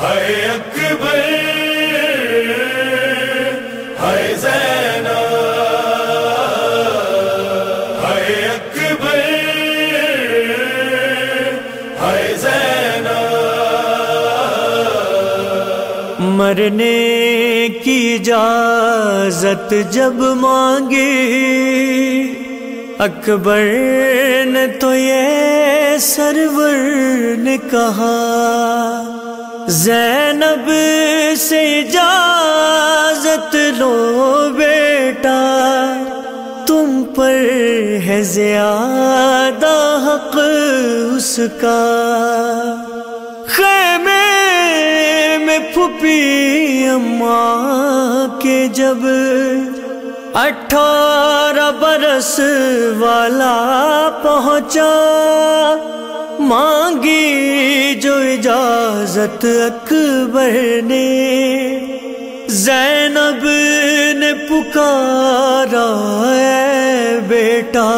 ہے اکبر ہے زینا ہے اکبر ہے زینا مرنے کی اجازت جب مانگی اکبر نے تو یہ سرور نے کہا۔ زینب سے اجازت لو بیٹا، تم پر ہے زیادہ حق اس کا۔ خیمے میں پھپی اماں کے جب اٹھارہ برس والا پہنچا مانگی جو اجازت اکبر نے۔ زینب نے پکارا اے بیٹا۔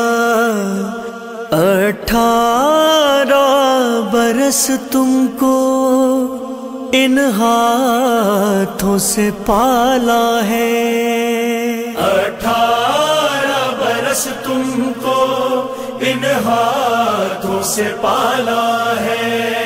اٹھارہ برس تم کو ان ہاتھوں سے پالا ہے۔ اٹھارہ برس تم کو ان ہاتھوں سے پالا ہے۔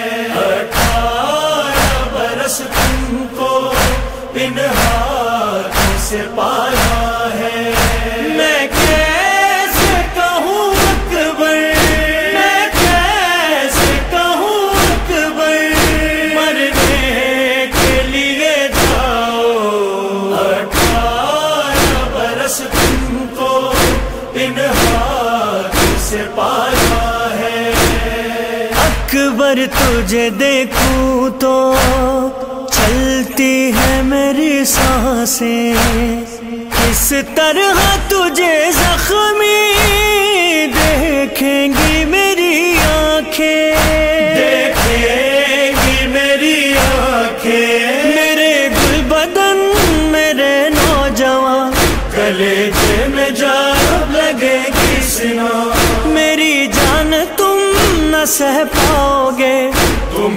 اکبر تجھے دیکھوں تو چلتی ہے میری سانسیں۔ کس طرح تجھے زخمی دیکھیں گی میری آنکھیں۔ دیکھیں گی میری آنکھیں۔ میرے گل بدن میرے نوجوان۔ کلیجے میں جا لگے سنا میری جان تم نہ سہ پاؤ۔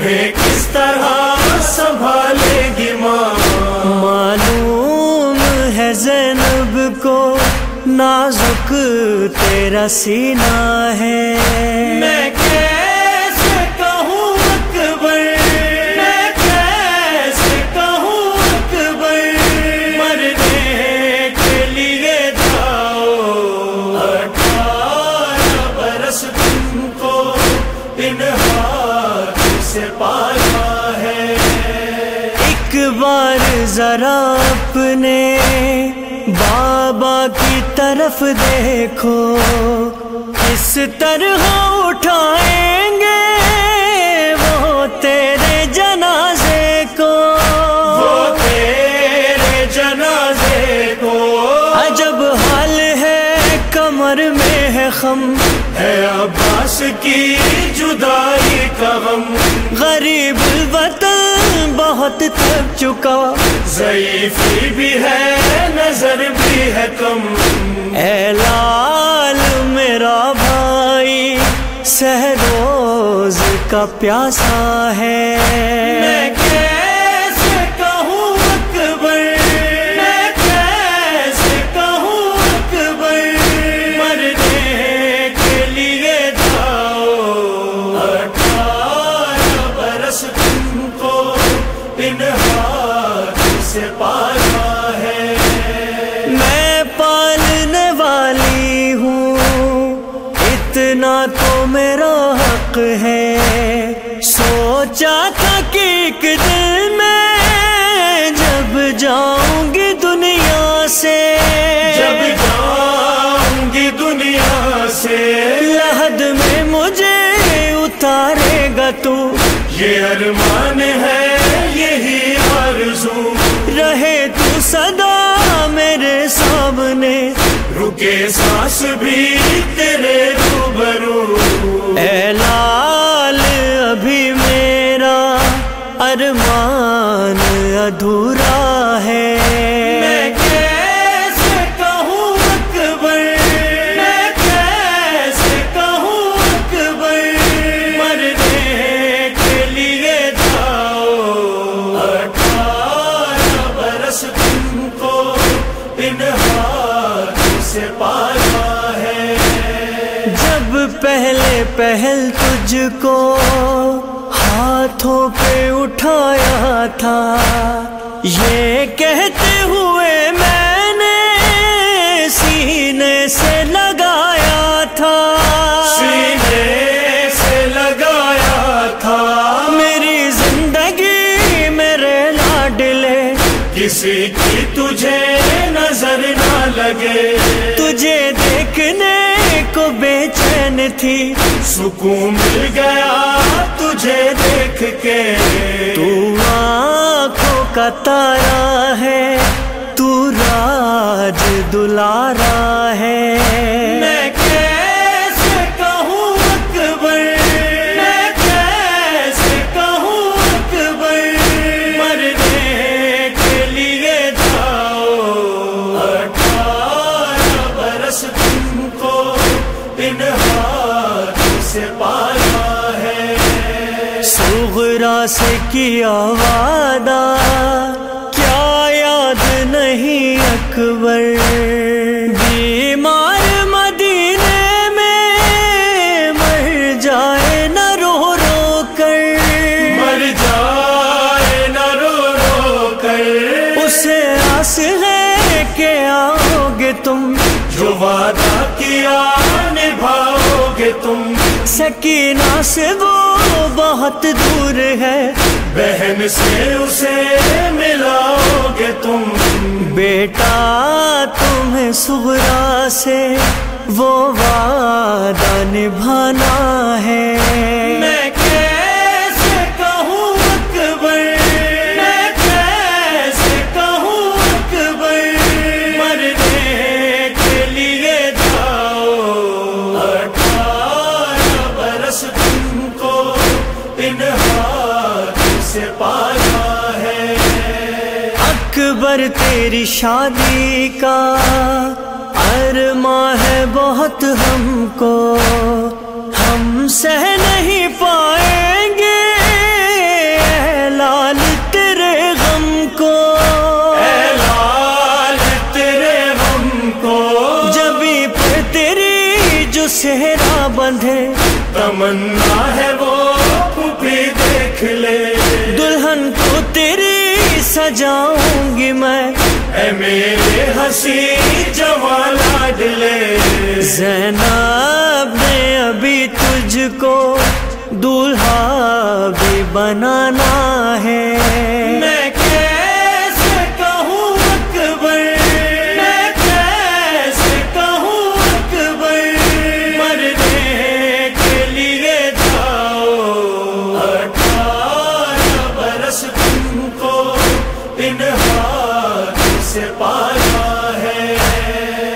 تمہیں کس طرح سنبھالے گی ماں؟ معلوم ہے زینب کو نازک تیرا سینہ ہے۔ میں ذرا اپنے بابا کی طرف دیکھو کس طرح اٹھائیں گے وہ تیرے جنازے کو؟ وہ تیرے جنازے کو۔ عجب حال ہے کمر میں ہے خم۔ ہے عباس کی جدائی کا غم۔ غریب الوطن بہت تھک چکا۔ ضعیفی بھی ہے نظر بھی ہے کم اے لال میرا بھائی سہروز کا پیاسا ہے۔ میں ارمان ہے، یہی آرزو رہے تو صدا میرے سامنے۔ رکے سانس بھی تیرے روبرو۔ اے لال، ابھی میرا ارمان ہاتھوں پہ اٹھایا تھا۔ یہ کہتے ہوئے میں نے سینے سے لگایا تھا۔ سینے سے لگایا تھا۔ میری زندگی میرے لاڈلے کسی کی تجھے نظر نہ لگے۔ تجھے دیکھنے کو بے چین تھی۔ سکون مل گیا مجھے دیکھ کے تو آنکھوں کا تارا ہے تو راج دلارا ہے۔ میں کیا وعدہ کیا یاد نہیں اکبر؟ بیمار مدینے میں مر جائے نہ رو رو کر۔ مر جائے نہ رو رو کر۔ اسے آس ہے کہ آؤ گے تم۔ جو وعدہ کیا سکینہ سے وہ بہت دور ہے۔ بہن سے اسے ملاؤ گے تم۔ بیٹا تمہیں سغرا سے وہ وعدہ نبھانا ہے۔ میں اکبر تیری شادی کا ارما ہے بہت ہم کو۔ ہم سہ نہیں پائیں گے اے لال تیرے غم کو۔ اے لال تیرے غم کو۔ جبھی پر تیری جو سہرا بندھے۔ تمنا ہے وہ دیکھ لے۔ دلہن کو تیری سجاؤں گی میں۔ اے میرے ہنسی جوان لاڈلے زینب نے ابھی تجھ کو دولہا بھی بنانا ہے۔ سے پایا ہے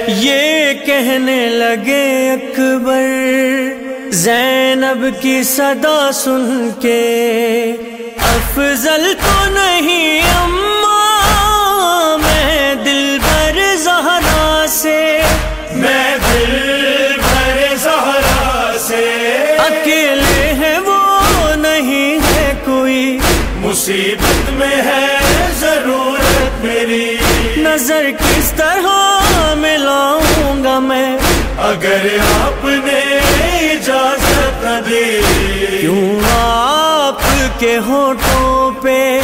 یہ کہنے لگے اکبر زینب کی صدا سن کے۔ افضل تو نہیں اماں میں دل بھر زہرا سے۔ میں دل بھر زہرا سے۔ اکیلے ہیں وہ نہیں ہے کوئی۔ مصیبت میں ہے نظر کس طرح ملاؤں گا میں؟ اگر آپ نے اجازت دی۔ کیوں آپ کے ہونٹوں پہ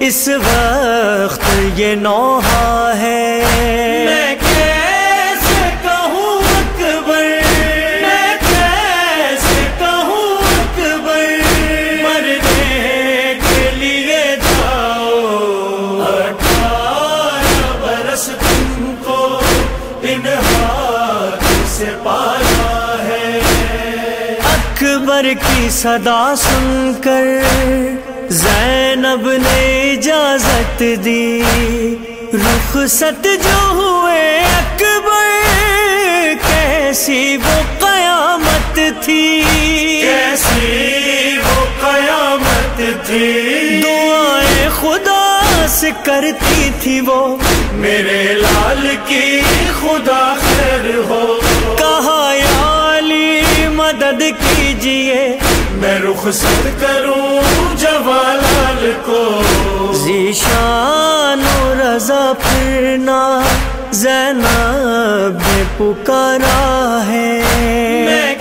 اس وقت یہ نوحہ ہے؟ اکبر کی صدا سن کر زینب نے اجازت دی۔ رخصت جو ہوئے اکبر کیسی وہ قیامت تھی۔ کیسی وہ قیامت تھی۔ دعائیں خدا سے کرتی تھی وہ۔ میرے لال کی خدا خیر ہو۔ میں رخصت کروں جوالال کو۔ ذیشان و رضا پھرنا زینب نے پکارا ہے۔ میں